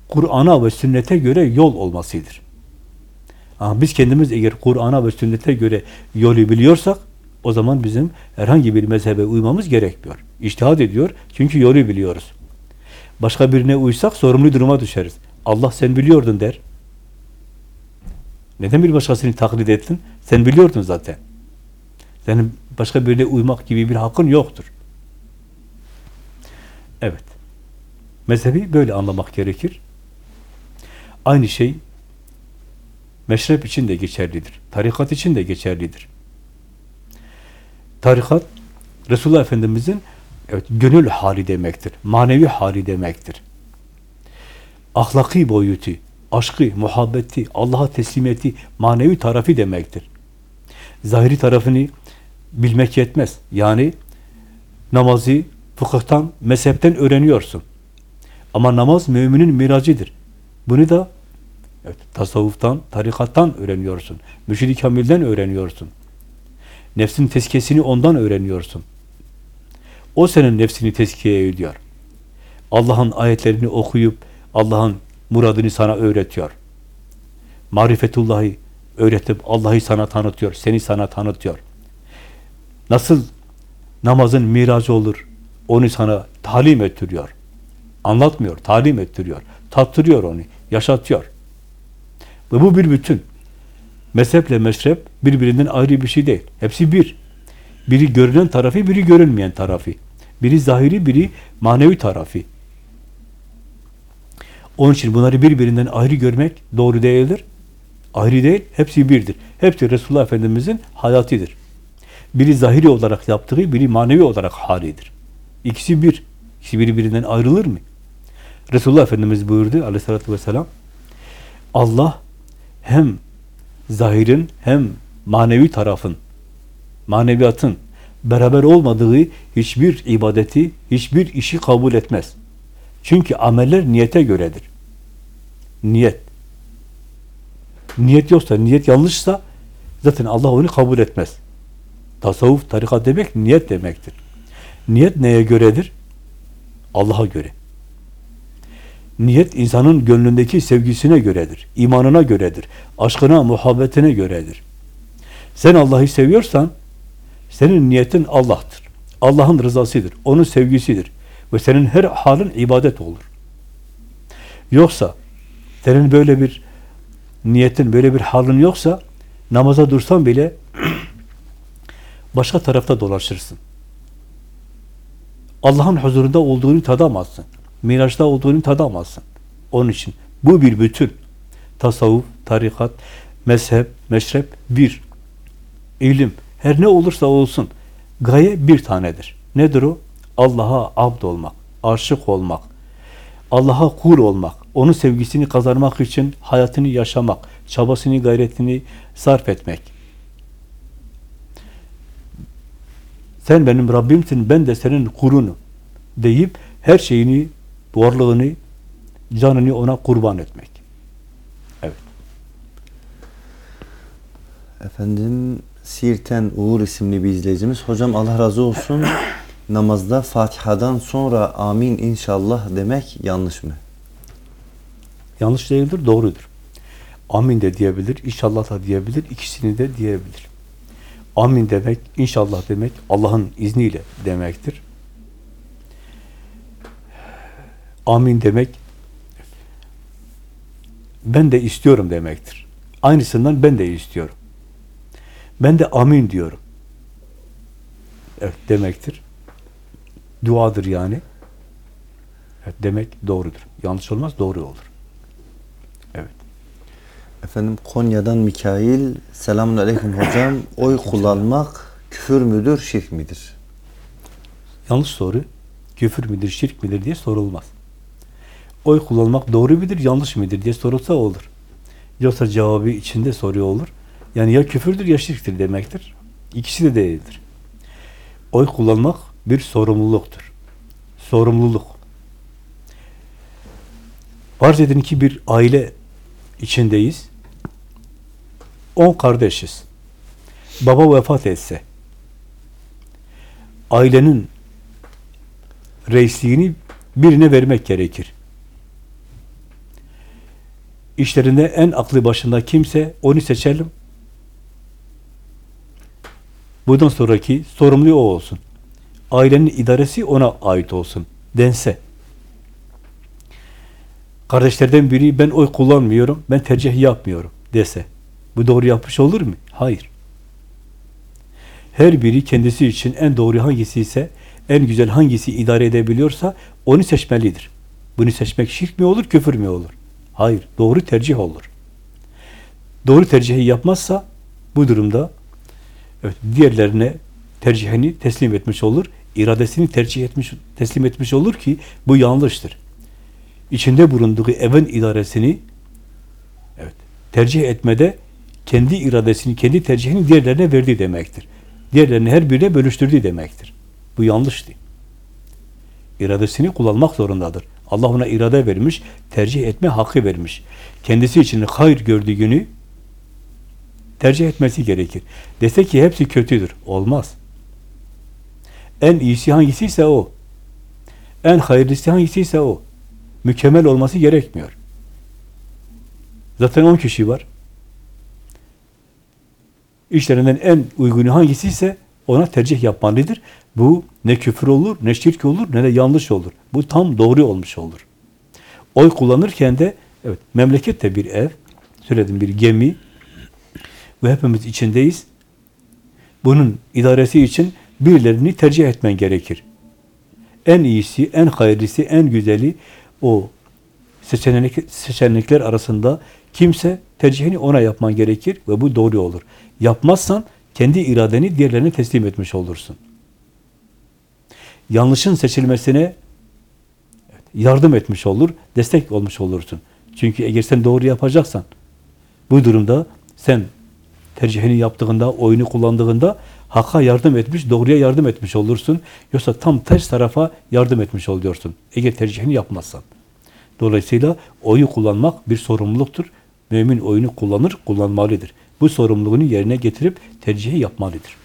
Speaker 2: Kur'an'a ve sünnete göre yol olmasıdır. Ama biz kendimiz eğer Kur'an'a ve sünnete göre yolu biliyorsak o zaman bizim herhangi bir mezhebe uymamız gerekmiyor. İçtihad ediyor çünkü yolu biliyoruz. Başka birine uysak sorumlu duruma düşeriz. Allah sen biliyordun der. Neden bir başkasını taklit ettin? Sen biliyordun zaten. Senin başka birine uymak gibi bir hakkın yoktur. Evet. Mezhebi böyle anlamak gerekir. Aynı şey meşrep için de geçerlidir. Tarikat için de geçerlidir. Tarikat, Resulullah Efendimiz'in evet, gönül hali demektir. Manevi hali demektir. Ahlaki boyutu, aşkı, muhabbeti, Allah'a teslimiyeti, manevi tarafı demektir. Zahiri tarafını bilmek yetmez. Yani namazı fıkıhtan, mezhepten öğreniyorsun. Ama namaz müminin miracıdır. Bunu da evet, tasavvuftan, tarikattan öğreniyorsun. Mürşid-i Kamil'den öğreniyorsun. Nefsin tezkiyesini ondan öğreniyorsun. O senin nefsini tezkiye ediyor. Allah'ın ayetlerini okuyup Allah'ın muradını sana öğretiyor. Marifetullah'ı öğretip Allah'ı sana tanıtıyor, seni sana tanıtıyor. Nasıl namazın miracı olur, onu sana talim ettiriyor. Anlatmıyor, talim ettiriyor. Tattırıyor onu, yaşatıyor. Ve bu bir bütün. Mezheple meşrep birbirinden ayrı bir şey değil. Hepsi bir. Biri görünen tarafı, biri görünmeyen tarafı. Biri zahiri, biri manevi tarafı. Onun için bunları birbirinden ayrı görmek doğru değildir. Ayrı değil, hepsi birdir. Hepsi Resulullah Efendimiz'in hayatıdır. Biri zahiri olarak yaptığı, biri manevi olarak halidir. İkisi bir. İkisi birbirinden ayrılır mı? Resulullah Efendimiz buyurdu aleyhissalatü vesselam Allah hem zahirin hem manevi tarafın maneviyatın beraber olmadığı hiçbir ibadeti, hiçbir işi kabul etmez. Çünkü ameller niyete göredir. Niyet. Niyet yoksa, niyet yanlışsa zaten Allah onu kabul etmez. Tasavvuf, tarikat demek niyet demektir. Niyet neye göredir? Allah'a göre. Niyet insanın gönlündeki sevgisine göredir, imanına göredir, aşkına, muhabbetine göredir. Sen Allah'ı seviyorsan senin niyetin Allah'tır. Allah'ın rızasıdır, onun sevgisidir. Ve senin her halin ibadet olur. Yoksa senin böyle bir niyetin, böyle bir halin yoksa namaza dursan bile başka tarafta dolaşırsın. Allah'ın huzurunda olduğunu tadamazsın. Miraçta olduğunu tadamazsın. Onun için bu bir bütün. Tasavvuf, tarikat, mezhep, meşrep bir. İlim, her ne olursa olsun gaye bir tanedir. Nedir o? Allah'a abd olmak, aşık olmak, Allah'a kul olmak, onun sevgisini kazanmak için hayatını yaşamak, çabasını, gayretini sarf etmek. Sen benim Rabbimsin, ben de senin kulunum deyip her şeyini, varlığını, canını ona kurban etmek. Evet.
Speaker 1: Efendim Siirt'ten Uğur isimli bir izleyicimiz. Hocam Allah razı olsun. Namazda Fatiha'dan sonra amin inşallah demek yanlış mı?
Speaker 2: Yanlış değildir, doğrudur. Amin de diyebilir, inşallah da diyebilir, ikisini de diyebilir. Amin demek, inşallah demek, Allah'ın izniyle demektir. Amin demek, ben de istiyorum demektir. Aynısından ben de istiyorum. Ben de amin diyorum. Evet demektir. Duadır yani. Evet, demek doğrudur. Yanlış olmaz, doğru olur. Evet.
Speaker 1: Efendim Konya'dan Mikail. Selamun Aleyküm hocam. Oy kullanmak küfür müdür, şirk midir?
Speaker 2: Yanlış soru. Küfür müdür, şirk midir diye sorulmaz. Oy kullanmak doğru midir, yanlış mıdır diye sorulsa olur. Yoksa cevabı içinde soruyor olur. Yani ya küfürdür ya şirktir demektir. İkisi de değildir. Oy kullanmak bir sorumluluktur. Sorumluluk. Farz edin ki bir aile içindeyiz. On kardeşiz. Baba vefat etse, ailenin reisliğini birine vermek gerekir. İşlerinde en aklı başında kimse onu seçelim. Bundan sonraki sorumlu o olsun. Ailenin idaresi ona ait olsun dense. Kardeşlerden biri ben oy kullanmıyorum, ben tercih yapmıyorum dese. Bu doğru yapmış olur mu? Hayır. Her biri kendisi için en doğru hangisi ise, en güzel hangisi idare edebiliyorsa onu seçmelidir. Bunu seçmek şirk mi olur, küfür mü olur? Hayır, doğru tercih olur. Doğru tercihi yapmazsa bu durumda evet, diğerlerine tercihini teslim etmiş olur, iradesini tercih etmiş, teslim etmiş olur ki bu yanlıştır. İçinde bulunduğu evin idaresini evet, tercih etmede kendi iradesini, kendi tercihini diğerlerine verdi demektir. Diğerlerini her birine bölüştürdü demektir. Bu yanlıştı. İradesini kullanmak zorundadır. Allah ona irade vermiş, tercih etme hakkı vermiş. Kendisi için hayır gördüğünü tercih etmesi gerekir. Dese ki hepsi kötüdür. Olmaz. En iyisi hangisiyse o. En hayırlısı hangisiyse o. Mükemmel olması gerekmiyor. Zaten 10 kişi var. İşlerinden en uygunu hangisiyse ona tercih yapmalıdır. Bu ne küfür olur, ne şirk olur, ne de yanlış olur. Bu tam doğru olmuş olur. Oy kullanırken de evet memleket de bir ev, söyledim bir gemi ve hepimiz içindeyiz. Bunun idaresi için birilerini tercih etmen gerekir. En iyisi, en hayırlısı, en güzeli o seçenek, seçenekler arasında kimse tercihini ona yapman gerekir ve bu doğru olur. Yapmazsan kendi iradeni diğerlerine teslim etmiş olursun. Yanlışın seçilmesine yardım etmiş olur, destek olmuş olursun. Çünkü eğer sen doğru yapacaksan bu durumda sen tercihini yaptığında, oyunu kullandığında hakka yardım etmiş, doğruya yardım etmiş olursun. Yoksa tam ters tarafa yardım etmiş oluyorsun. Eğer tercihini yapmazsan. Dolayısıyla oyu kullanmak bir sorumluluktur. Mümin oyunu kullanır, kullanmalıdır. Bu sorumluluğunu yerine getirip tercihi yapmalıdır.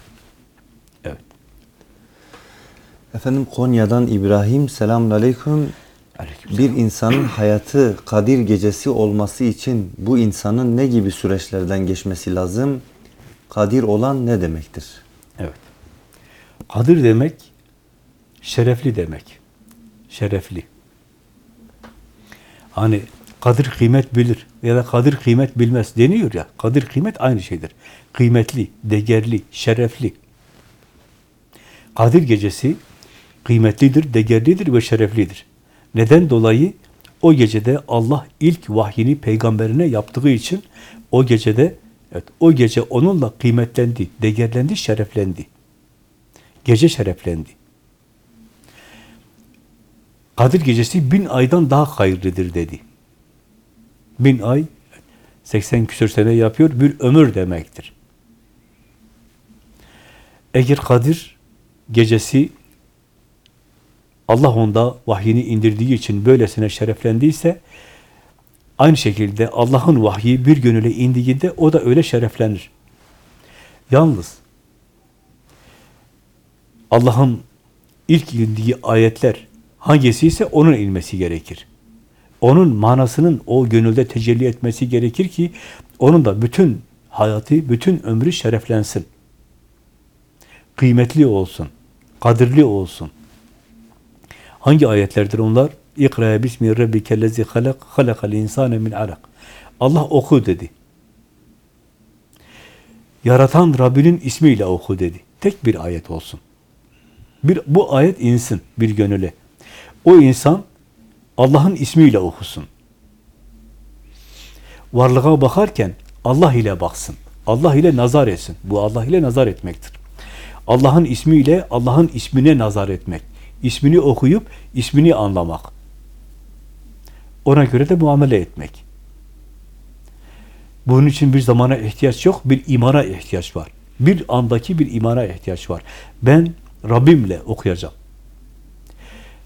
Speaker 2: Evet.
Speaker 1: Efendim Konya'dan İbrahim. Selamun Aleyküm. Bir insanın hayatı Kadir gecesi olması için bu insanın ne gibi süreçlerden geçmesi lazım? Kadir olan ne demektir?
Speaker 2: Evet. Kadir demek şerefli demek. Şerefli. Hani kadir kıymet bilir ya da kadir kıymet bilmez deniyor ya. Kadir kıymet aynı şeydir. Kıymetli, değerli, şerefli. Kadir gecesi kıymetlidir, değerlidir ve şereflidir. Neden dolayı? O gecede Allah ilk vahyini peygamberine yaptığı için o gecede evet, o gece onunla kıymetlendi, değerlendi, şereflendi. Gece şereflendi. Kadir gecesi bin aydan daha hayırlıdır dedi. Bin ay 80 küsur sene yapıyor, bir ömür demektir. Eğer Kadir gecesi Allah onda vahyini indirdiği için böylesine şereflendiyse aynı şekilde Allah'ın vahyi bir gönüle indiğinde o da öyle şereflenir. Yalnız Allah'ın ilk indiği ayetler hangisi ise onun inmesi gerekir. Onun manasının o gönülde tecelli etmesi gerekir ki onun da bütün hayatı, bütün ömrü şereflensin. Kıymetli olsun, kadirli olsun. Hangi ayetlerdir onlar? İkra bismi rabbikellezi halak, halakal insane min alak. Allah oku dedi. Yaratan Rabbinin ismiyle oku dedi. Tek bir ayet olsun. Bir, bu ayet insin bir gönüle. O insan Allah'ın ismiyle okusun. Varlığa bakarken Allah ile baksın. Allah ile nazar etsin. Bu Allah ile nazar etmektir. Allah'ın ismiyle Allah'ın ismine nazar etmek. İsmini okuyup ismini anlamak. Ona göre de muamele etmek. Bunun için bir zamana ihtiyaç yok, bir imana ihtiyaç var. Bir andaki bir imana ihtiyaç var. Ben Rabbimle okuyacağım.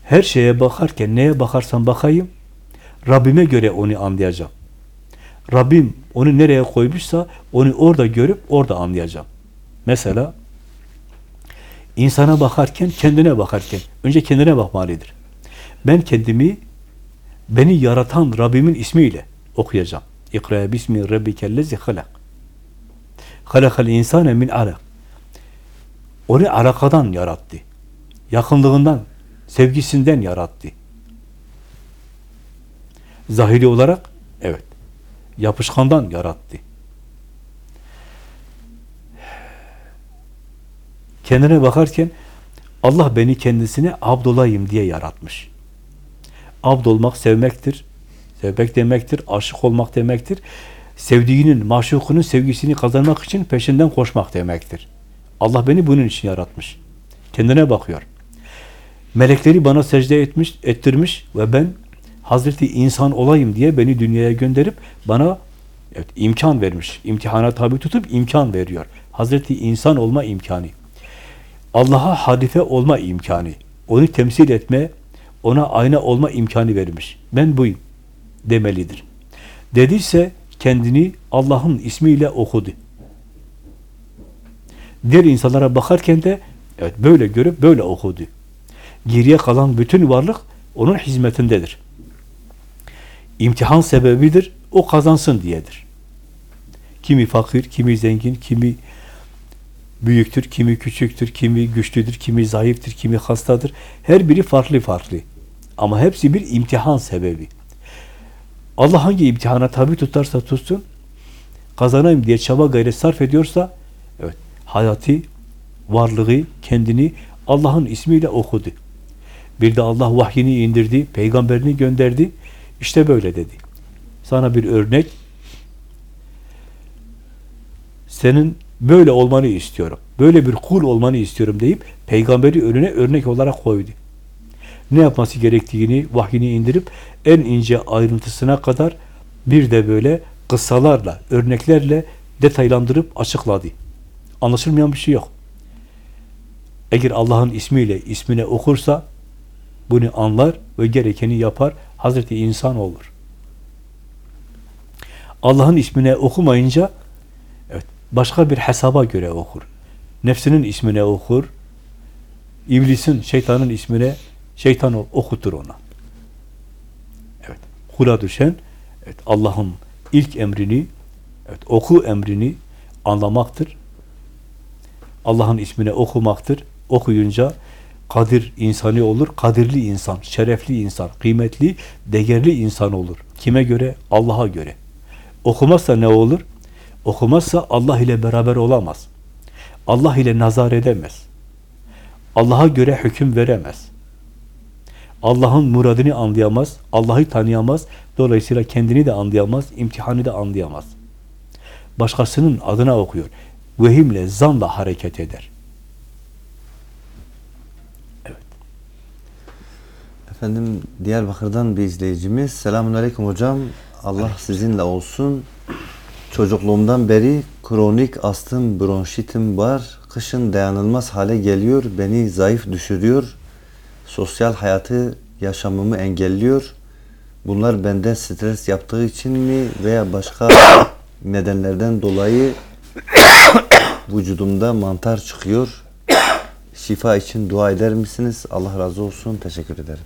Speaker 2: Her şeye bakarken neye bakarsam bakayım, Rabbime göre onu anlayacağım. Rabbim onu nereye koymuşsa onu orada görüp orada anlayacağım. Mesela insana bakarken, kendine bakarken önce kendine bakmalıdır. Ben kendimi beni yaratan Rabbimin ismiyle okuyacağım. İkra bismi rabbikellezi halak. Halakal insane min alak. Onu alakadan yarattı. Yakınlığından, sevgisinden yarattı. Zahiri olarak evet. Yapışkandan yarattı. Kendine bakarken Allah beni kendisine abdolayım diye yaratmış. Abd olmak sevmektir. Sevmek demektir. Aşık olmak demektir. Sevdiğinin, maşukunun sevgisini kazanmak için peşinden koşmak demektir. Allah beni bunun için yaratmış. Kendine bakıyor. Melekleri bana secde etmiş, ettirmiş ve ben Hazreti insan olayım diye beni dünyaya gönderip bana evet, imkan vermiş. İmtihana tabi tutup imkan veriyor. Hazreti insan olma imkanı. Allah'a hadife olma imkanı. Onu temsil etme, ona ayna olma imkanı vermiş. Ben buyum demelidir. Dediyse kendini Allah'ın ismiyle okudu. Diğer insanlara bakarken de evet böyle görüp böyle okudu. Geriye kalan bütün varlık onun hizmetindedir. İmtihan sebebidir, o kazansın diyedir. Kimi fakir, kimi zengin, kimi büyüktür, kimi küçüktür, kimi güçlüdür, kimi zayıftır, kimi hastadır. Her biri farklı farklı. Ama hepsi bir imtihan sebebi. Allah hangi imtihana tabi tutarsa tutsun, kazanayım diye çaba gayret sarf ediyorsa, evet, hayatı, varlığı, kendini Allah'ın ismiyle okudu. Bir de Allah vahyini indirdi, peygamberini gönderdi. İşte böyle dedi. Sana bir örnek, senin böyle olmanı istiyorum, böyle bir kul olmanı istiyorum deyip peygamberi önüne örnek olarak koydu. Ne yapması gerektiğini, vahyini indirip en ince ayrıntısına kadar bir de böyle kıssalarla, örneklerle detaylandırıp açıkladı. Anlaşılmayan bir şey yok. Eğer Allah'ın ismiyle ismine okursa bunu anlar ve gerekeni yapar. Hazreti insan olur. Allah'ın ismine okumayınca başka bir hesaba göre okur. Nefsinin ismine okur. İblisin, şeytanın ismine şeytan okutur ona. kula düşen evet, Allah'ın ilk emrini, evet, oku emrini anlamaktır. Allah'ın ismine okumaktır. Okuyunca kadir insanı olur, kadirli insan, şerefli insan, kıymetli, değerli insan olur. Kime göre? Allah'a göre. Okumazsa ne olur? Okumazsa Allah ile beraber olamaz. Allah ile nazar edemez. Allah'a göre hüküm veremez. Allah'ın muradını anlayamaz, Allah'ı tanıyamaz, dolayısıyla kendini de anlayamaz, imtihanı da anlayamaz. Başkasının adına okuyor. Vehimle, zanla hareket eder.
Speaker 1: Efendim Diyarbakır'dan bir izleyicimiz. Selamun Aleyküm hocam. Allah sizinle olsun. Çocukluğumdan beri kronik astım, bronşitim var. Kışın dayanılmaz hale geliyor. Beni zayıf düşürüyor. Sosyal hayatı, yaşamımı engelliyor. Bunlar bende stres yaptığı için mi veya başka nedenlerden dolayı vücudumda mantar çıkıyor. Şifa için dua eder misiniz? Allah razı olsun. Teşekkür ederim.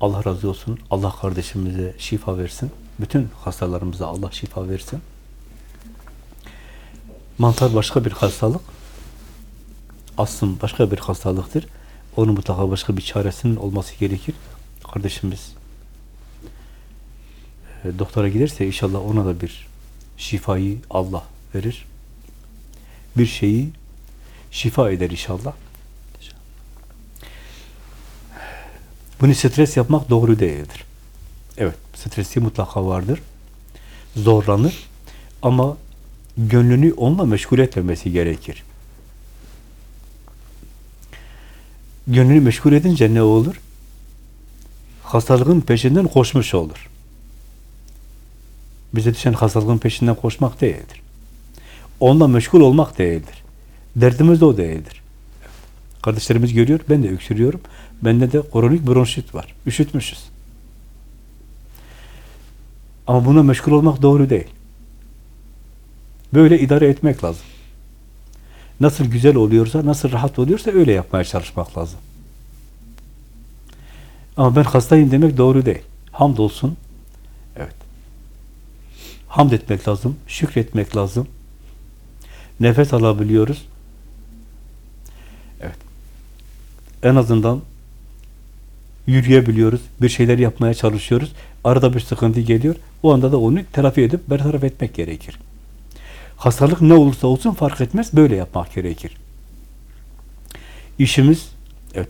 Speaker 2: Allah razı olsun. Allah kardeşimize şifa versin. Bütün hastalarımıza Allah şifa versin. Mantar başka bir hastalık. Astım başka bir hastalıktır. Onun mutlaka başka bir çaresinin olması gerekir. Kardeşimiz e, doktora giderse inşallah ona da bir şifayı Allah verir. Bir şeyi şifa eder inşallah. Bunu stres yapmak doğru değildir. Evet, stresi mutlaka vardır. Zorlanır. Ama gönlünü onunla meşgul etmemesi gerekir. Gönlünü meşgul edince ne olur? Hastalığın peşinden koşmuş olur. Bize düşen hastalığın peşinden koşmak değildir. Onunla meşgul olmak değildir. Derdimiz de o değildir. Kardeşlerimiz görüyor, ben de öksürüyorum. Bende de kronik bronşit var. Üşütmüşüz. Ama buna meşgul olmak doğru değil. Böyle idare etmek lazım. Nasıl güzel oluyorsa, nasıl rahat oluyorsa öyle yapmaya çalışmak lazım. Ama ben hastayım demek doğru değil. Hamdolsun. Evet. Hamd etmek lazım, şükretmek lazım. Nefes alabiliyoruz. Evet. En azından yürüyebiliyoruz, bir şeyler yapmaya çalışıyoruz. Arada bir sıkıntı geliyor. O anda da onu telafi edip bertaraf etmek gerekir. Hastalık ne olursa olsun fark etmez. Böyle yapmak gerekir. İşimiz evet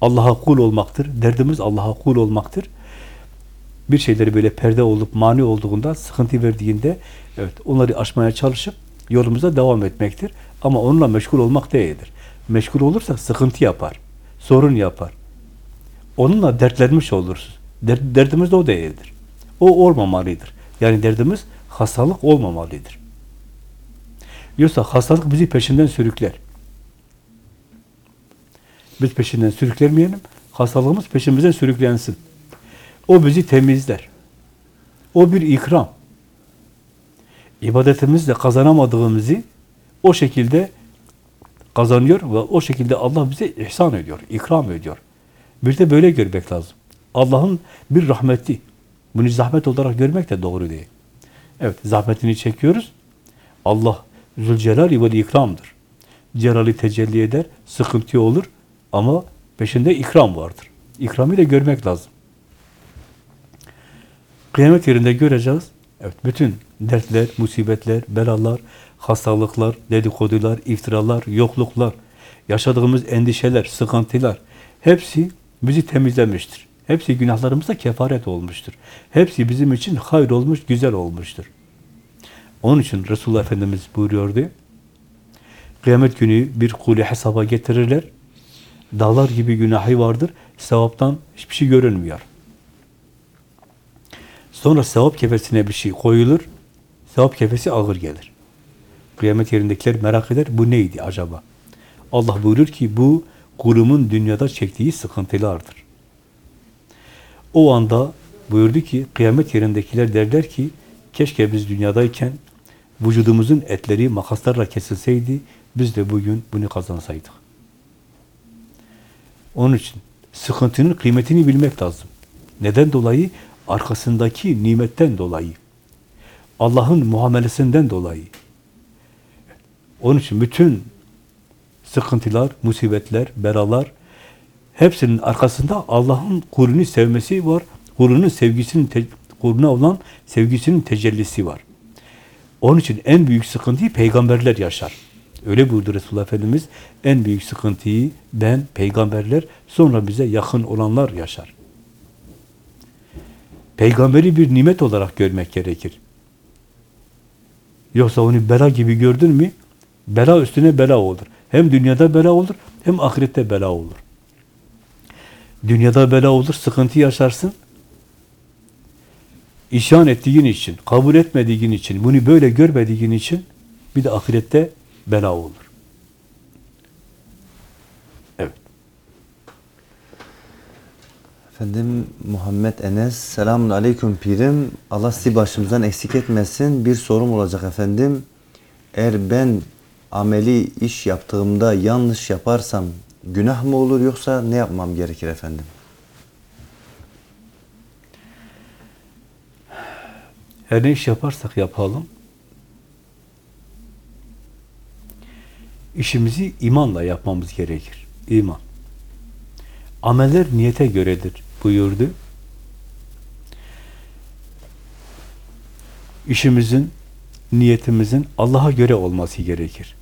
Speaker 2: Allah'a kul olmaktır. Derdimiz Allah'a kul olmaktır. Bir şeyleri böyle perde olup mani olduğunda, sıkıntı verdiğinde evet onları aşmaya çalışıp yolumuza devam etmektir. Ama onunla meşgul olmak değildir. Meşgul olursa sıkıntı yapar. Sorun yapar. Onunla dertlenmiş oluruz. Der, derdimiz de o değildir. O olmamalıdır. Yani derdimiz hastalık olmamalıdır. Yoksa hastalık bizi peşinden sürükler. Biz peşinden sürüklenmeyelim, hastalığımız peşimizden sürüklensin. O bizi temizler. O bir ikram. İbadetimizle kazanamadığımızı o şekilde kazanıyor ve o şekilde Allah bize ihsan ediyor, ikram ediyor. Bir de böyle görmek lazım. Allah'ın bir rahmeti. Bunu zahmet olarak görmek de doğru değil. Evet, zahmetini çekiyoruz. Allah Zülcelal ve ikramdır. Celali tecelli eder, sıkıntı olur ama peşinde ikram vardır. İkramı da görmek lazım. Kıyamet yerinde göreceğiz. Evet, bütün dertler, musibetler, belalar, hastalıklar, dedikodular, iftiralar, yokluklar, yaşadığımız endişeler, sıkıntılar hepsi bizi temizlemiştir. Hepsi günahlarımıza kefaret olmuştur. Hepsi bizim için hayır olmuş, güzel olmuştur. Onun için Resulullah Efendimiz buyuruyordu. Kıyamet günü bir kulü hesaba getirirler. Dağlar gibi günahı vardır. Sevaptan hiçbir şey görünmüyor. Sonra sevap kefesine bir şey koyulur. Sevap kefesi ağır gelir. Kıyamet yerindekiler merak eder. Bu neydi acaba? Allah buyurur ki bu kulumun dünyada çektiği sıkıntılardır. O anda buyurdu ki kıyamet yerindekiler derler ki keşke biz dünyadayken vücudumuzun etleri makaslarla kesilseydi biz de bugün bunu kazansaydık. Onun için sıkıntının kıymetini bilmek lazım. Neden dolayı? Arkasındaki nimetten dolayı. Allah'ın muamelesinden dolayı. Onun için bütün sıkıntılar, musibetler, belalar hepsinin arkasında Allah'ın kulünü sevmesi var. Kulünün sevgisinin kuluna olan sevgisinin tecellisi var. Onun için en büyük sıkıntıyı peygamberler yaşar. Öyle buyurdu Resulullah Efendimiz. En büyük sıkıntıyı ben, peygamberler, sonra bize yakın olanlar yaşar. Peygamberi bir nimet olarak görmek gerekir. Yoksa onu bela gibi gördün mü, bela üstüne bela olur. Hem dünyada bela olur, hem ahirette bela olur. Dünyada bela olur, sıkıntı yaşarsın. İsyan ettiğin için, kabul etmediğin için, bunu böyle görmediğin için bir de ahirette bela olur. Evet.
Speaker 1: Efendim Muhammed Enes, selamun aleyküm pirim. Allah sizi başımızdan eksik etmesin. Bir sorum olacak efendim. Eğer ben ameli iş yaptığımda yanlış yaparsam günah mı olur yoksa ne yapmam gerekir efendim?
Speaker 2: Her ne iş yaparsak yapalım, işimizi imanla yapmamız gerekir. İman. Ameller niyete göredir buyurdu. İşimizin, niyetimizin Allah'a göre olması gerekir.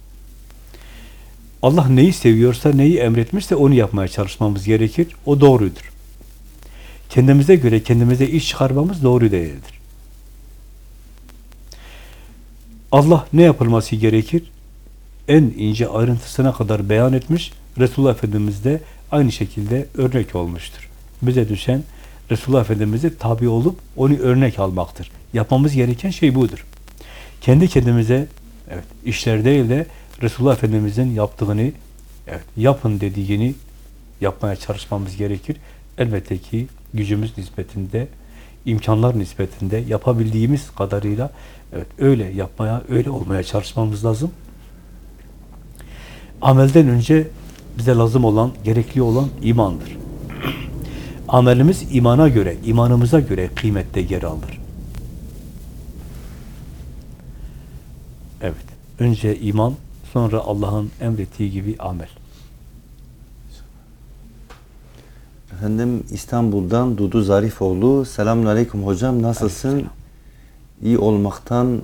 Speaker 2: Allah neyi seviyorsa, neyi emretmişse onu yapmaya çalışmamız gerekir. O doğrudur. Kendimize göre kendimize iş çıkarmamız doğru değildir. Allah ne yapılması gerekir? En ince ayrıntısına kadar beyan etmiş. Resulullah Efendimiz de aynı şekilde örnek olmuştur. Bize düşen Resulullah Efendimiz'e tabi olup onu örnek almaktır. Yapmamız gereken şey budur. Kendi kendimize evet işler değil de Resulullah Efendimiz'in yaptığını evet yapın dediğini yapmaya çalışmamız gerekir. Elbette ki gücümüz nispetinde, imkanlar nispetinde yapabildiğimiz kadarıyla evet öyle yapmaya, öyle olmaya çalışmamız lazım. Amelden önce bize lazım olan, gerekli olan imandır. Amelimiz imana göre, imanımıza göre kıymette yer alır. Evet. Önce iman, sonra Allah'ın emrettiği gibi amel.
Speaker 1: Efendim İstanbul'dan Dudu Zarifoğlu. Selamun aleyküm hocam. Nasılsın?
Speaker 2: Aleykümselam.
Speaker 1: İyi olmaktan,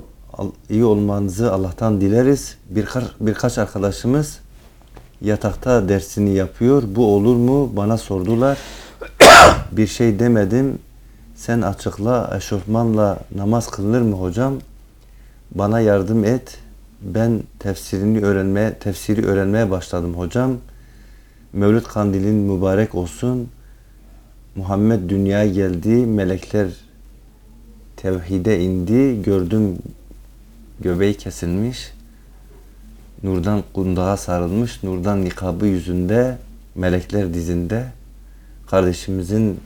Speaker 1: iyi olmanızı Allah'tan dileriz. Birkaç, birkaç arkadaşımız yatakta dersini yapıyor. Bu olur mu? Bana sordular. Bir şey demedim. Sen açıkla, eşofmanla namaz kılınır mı hocam? Bana yardım et. Ben tefsirini öğrenmeye, tefsiri öğrenmeye başladım hocam. Mevlüt kandilin mübarek olsun. Muhammed dünyaya geldi. Melekler tevhide indi. Gördüm göbeği kesilmiş. Nurdan kundağa sarılmış. Nurdan nikabı yüzünde. Melekler dizinde. Kardeşimizin,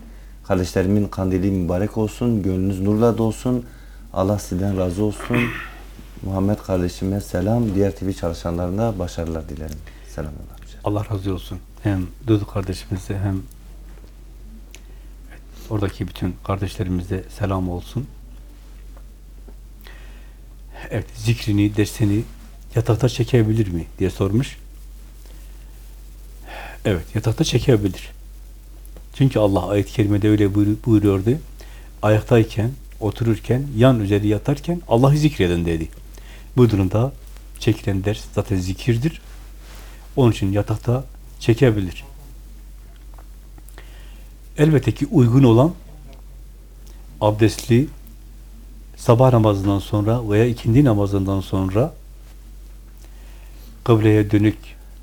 Speaker 1: kardeşlerimin kandili mübarek olsun. Gönlünüz nurla dolsun. Allah sizden razı olsun. Muhammed kardeşime selam. Diğer TV çalışanlarına başarılar dilerim. Selamlar.
Speaker 2: Allah razı olsun. Hem Dudu kardeşimize hem oradaki bütün kardeşlerimize selam olsun. Evet, zikrini, dersini yatakta çekebilir mi diye sormuş. Evet, yatakta çekebilir. Çünkü Allah ayet-i kerimede öyle buyur- buyuruyordu. Ayaktayken, otururken, yan üzeri yatarken Allah'ı zikredin dedi. Bu durumda çekilen ders zaten zikirdir. Onun için yatakta çekebilir. Elbette ki uygun olan abdestli sabah namazından sonra veya ikindi namazından sonra kıbleye dönük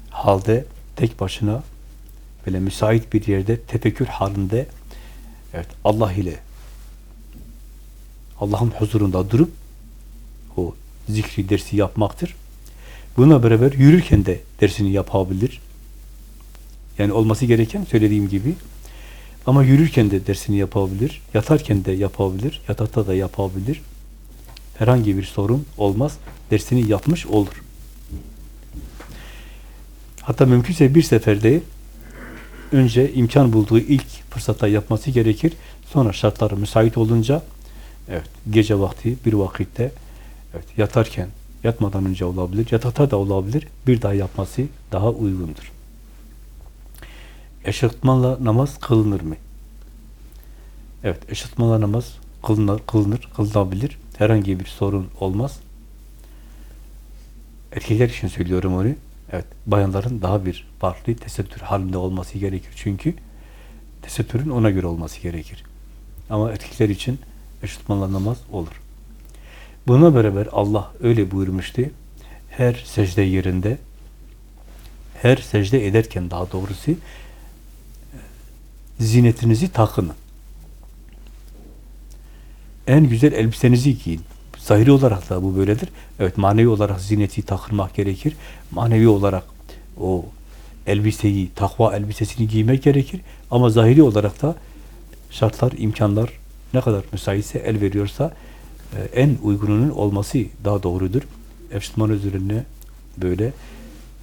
Speaker 2: halde tek başına böyle müsait bir yerde tefekkür halinde evet Allah ile Allah'ın huzurunda durup zikri dersi yapmaktır. Bununla beraber yürürken de dersini yapabilir. Yani olması gereken söylediğim gibi. Ama yürürken de dersini yapabilir. Yatarken de yapabilir. Yatakta da yapabilir. Herhangi bir sorun olmaz. Dersini yapmış olur. Hatta mümkünse bir seferde önce imkan bulduğu ilk fırsatta yapması gerekir. Sonra şartları müsait olunca evet gece vakti bir vakitte evet yatarken yatmadan önce olabilir, yatakta da olabilir. Bir daha yapması daha uygundur. Eşitmanla namaz kılınır mı? Evet, eşitmanla namaz kılınır, kılınır, kılınabilir. Herhangi bir sorun olmaz. Erkekler için söylüyorum onu. Evet, bayanların daha bir farklı tesettür halinde olması gerekir. Çünkü tesettürün ona göre olması gerekir. Ama erkekler için eşitmanla namaz olur. Buna beraber Allah öyle buyurmuştu. Her secde yerinde, her secde ederken daha doğrusu zinetinizi takının. En güzel elbisenizi giyin. Zahiri olarak da bu böyledir. Evet manevi olarak zineti takınmak gerekir. Manevi olarak o elbiseyi, takva elbisesini giymek gerekir. Ama zahiri olarak da şartlar, imkanlar ne kadar müsaitse, el veriyorsa e, en uygununun olması daha doğrudur. Müslüman üzerine böyle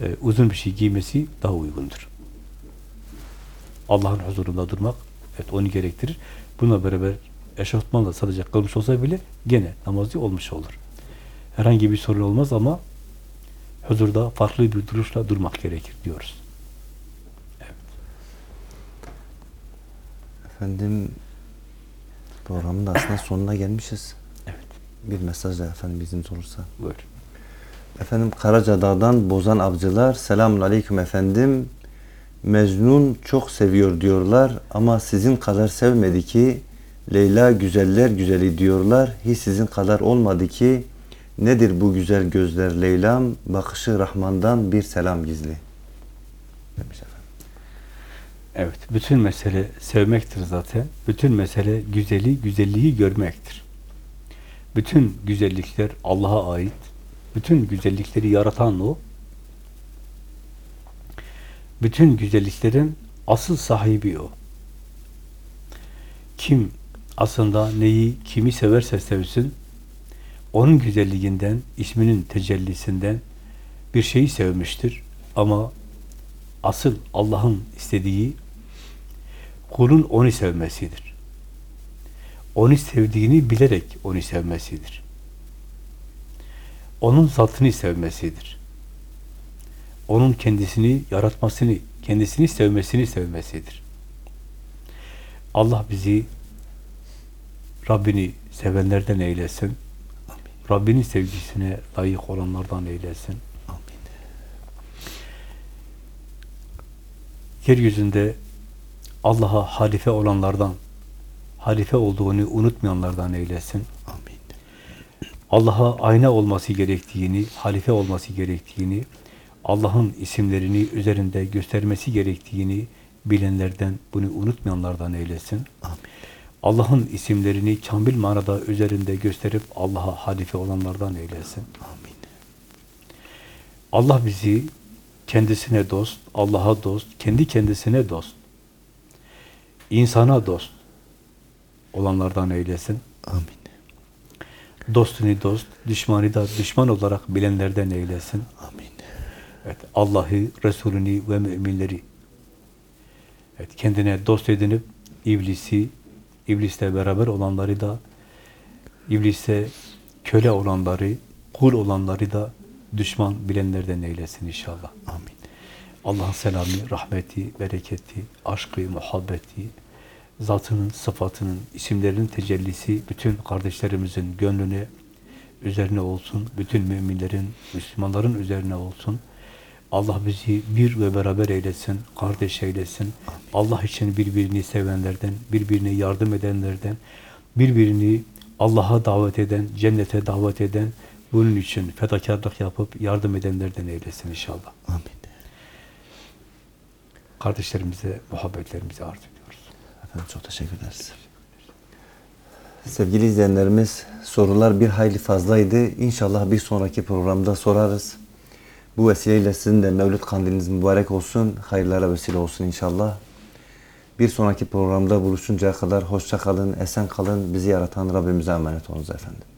Speaker 2: e, uzun bir şey giymesi daha uygundur. Allah'ın huzurunda durmak evet onu gerektirir. Buna beraber eşofmanla sadece kılmış olsa bile gene namazı olmuş olur. Herhangi bir sorun olmaz ama huzurda farklı bir duruşla durmak gerekir diyoruz.
Speaker 1: Efendim programın da aslında sonuna gelmişiz. Bir mesajla efendim bizim olursa.
Speaker 2: Buyur.
Speaker 1: Efendim Karacadağ'dan Bozan Avcılar. Selamun Aleyküm efendim. Mecnun çok seviyor diyorlar ama sizin kadar sevmedi ki Leyla güzeller güzeli diyorlar. Hiç sizin kadar olmadı ki nedir bu güzel gözler Leyla'm bakışı Rahman'dan bir selam gizli. Demiş efendim.
Speaker 2: Evet, bütün mesele sevmektir zaten. Bütün mesele güzeli, güzelliği görmektir. Bütün güzellikler Allah'a ait. Bütün güzellikleri yaratan O. Bütün güzelliklerin asıl sahibi O. Kim aslında neyi, kimi severse sevsin, onun güzelliğinden, isminin tecellisinden bir şeyi sevmiştir. Ama asıl Allah'ın istediği kulun onu sevmesidir. Onu sevdiğini bilerek onu sevmesidir. Onun zatını sevmesidir. Onun kendisini yaratmasını, kendisini sevmesini sevmesidir. Allah bizi Rabbini sevenlerden eylesin. Rabbinin sevgisine layık olanlardan eylesin.
Speaker 1: Amin.
Speaker 2: yeryüzünde Allah'a halife olanlardan, halife olduğunu unutmayanlardan eylesin.
Speaker 1: Amin.
Speaker 2: Allah'a ayna olması gerektiğini, halife olması gerektiğini, Allah'ın isimlerini üzerinde göstermesi gerektiğini bilenlerden, bunu unutmayanlardan eylesin.
Speaker 1: Amin.
Speaker 2: Allah'ın isimlerini kamil manada üzerinde gösterip Allah'a halife olanlardan eylesin.
Speaker 1: Amin.
Speaker 2: Allah bizi kendisine dost, Allah'a dost, kendi kendisine dost, insana dost olanlardan eylesin.
Speaker 1: Amin.
Speaker 2: Dostunu dost, düşmanı da düşman olarak bilenlerden eylesin.
Speaker 1: Amin.
Speaker 2: Evet, Allah'ı, Resulünü ve müminleri evet, kendine dost edinip iblisi, iblisle beraber olanları da iblise köle olanları, kul olanları da düşman bilenlerden eylesin inşallah.
Speaker 1: Amin.
Speaker 2: Allah'ın selamı, rahmeti, bereketi, aşkı, muhabbeti, zatının, sıfatının, isimlerinin tecellisi bütün kardeşlerimizin gönlüne, üzerine olsun. Bütün müminlerin, Müslümanların üzerine olsun. Allah bizi bir ve beraber eylesin, kardeş eylesin. Allah için birbirini sevenlerden, birbirine yardım edenlerden, birbirini Allah'a davet eden, cennete davet eden, bunun için fedakarlık yapıp yardım edenlerden eylesin inşallah.
Speaker 1: Amin.
Speaker 2: Kardeşlerimize muhabbetlerimizi arz ediyoruz.
Speaker 1: Efendim çok teşekkür ederiz. Sevgili izleyenlerimiz sorular bir hayli fazlaydı. İnşallah bir sonraki programda sorarız. Bu vesileyle sizin de Mevlüt Kandiliniz mübarek olsun. Hayırlara vesile olsun inşallah. Bir sonraki programda buluşuncaya kadar hoşça kalın, esen kalın. Bizi yaratan Rabbimize emanet olunuz efendim.